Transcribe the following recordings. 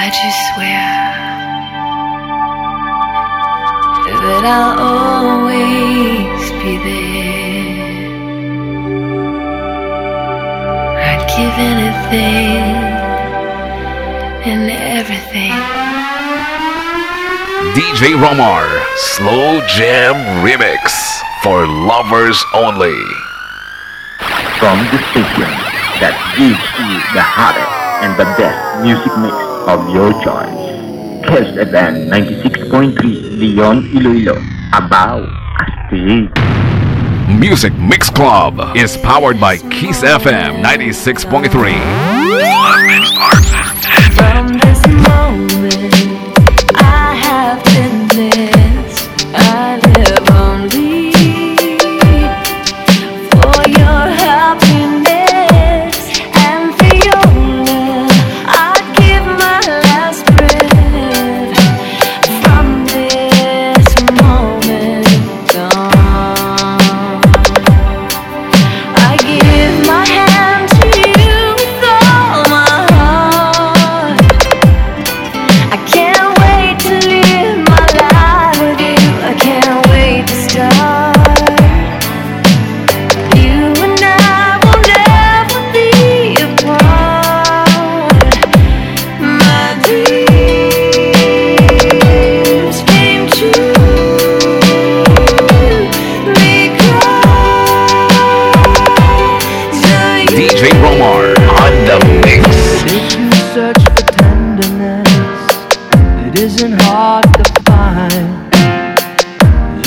I just swear that I'll always be there. I'd give anything and everything. DJ Romar Slow Jam Remix for lovers only. From the station that gives you the hottest and the best music mix of your choice. Kiss FM 96.3 Leon Iloilo. About Astig. Music Mix Club is powered by Kiss FM 96.3. From this moment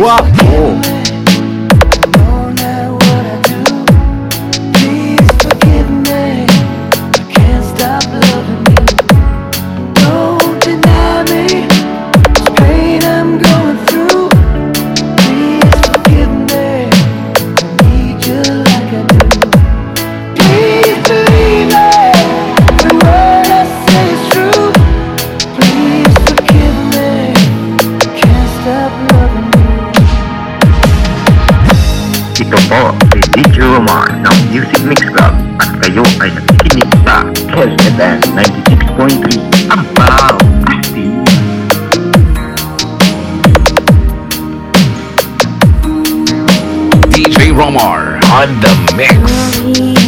What? Podcast FM 96.3 Ampau DJ Romar on the mix.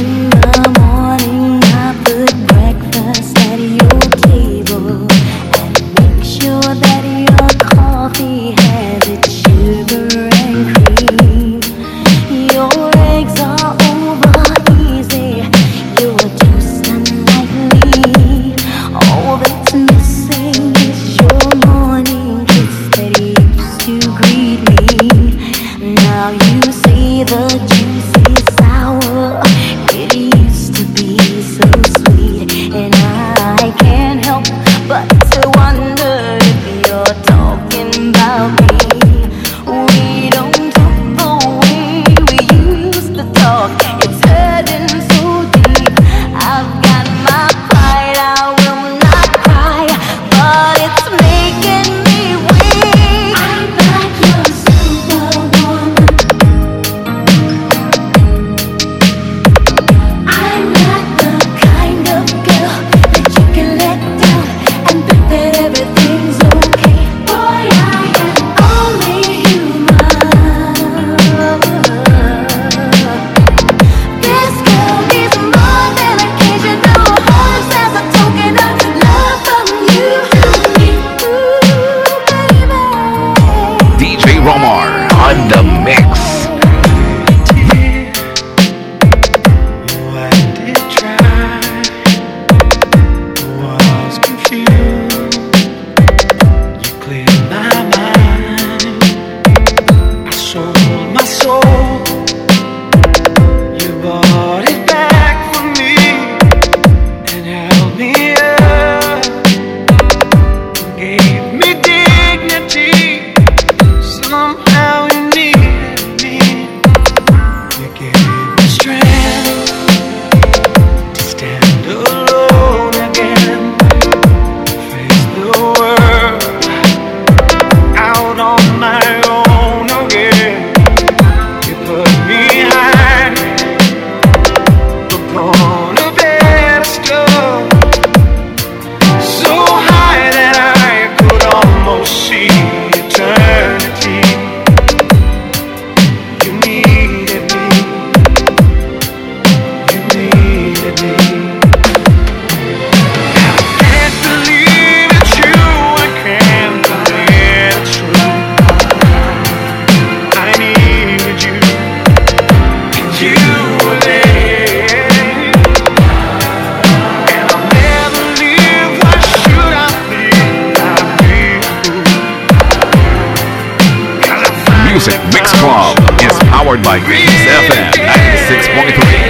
powered by Greens FM 96.3.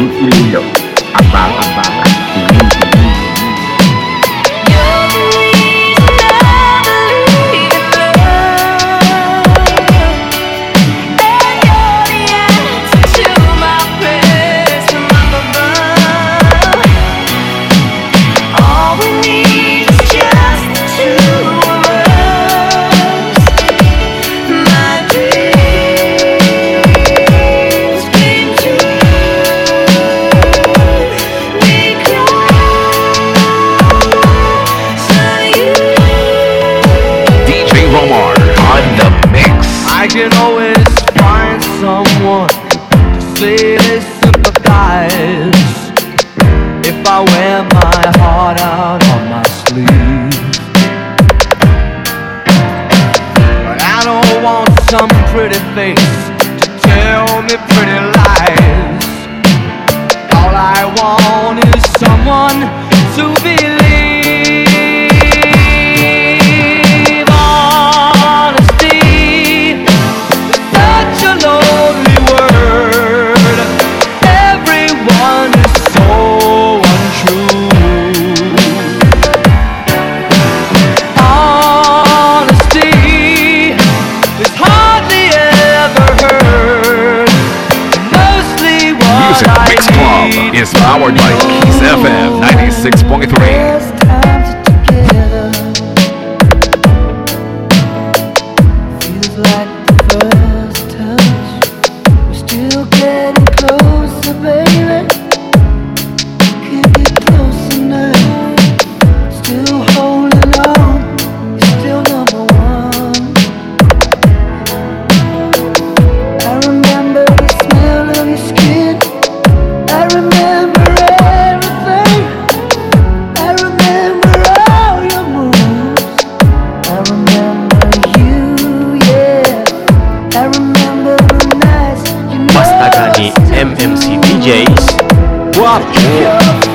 on Hey. powered by FM 96.3. DJs. What?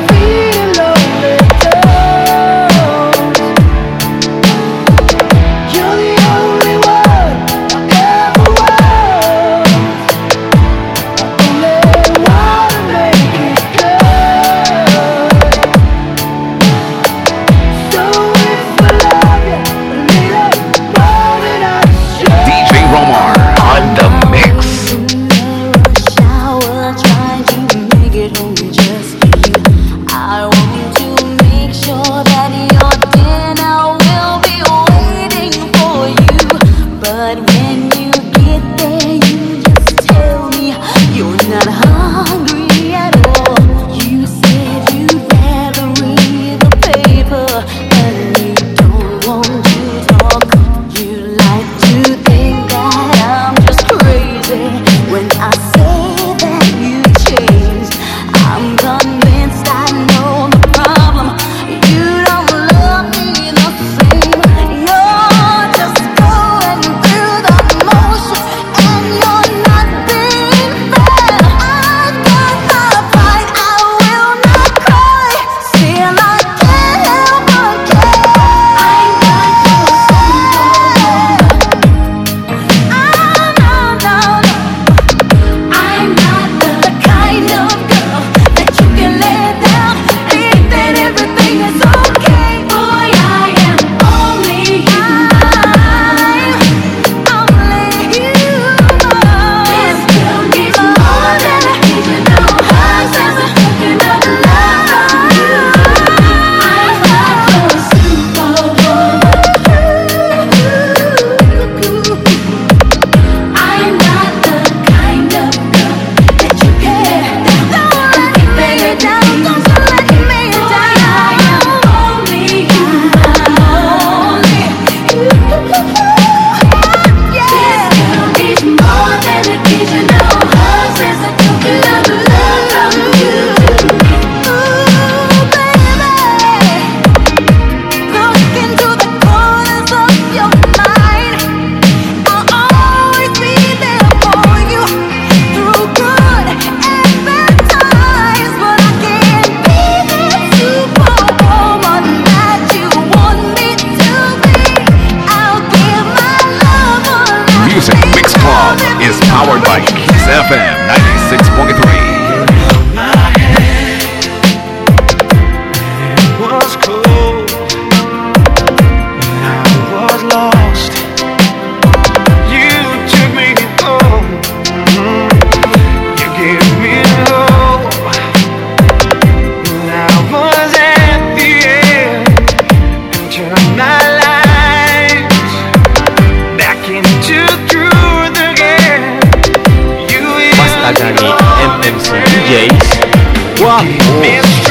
我。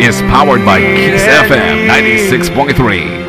Is powered by Kiss FM 96.3.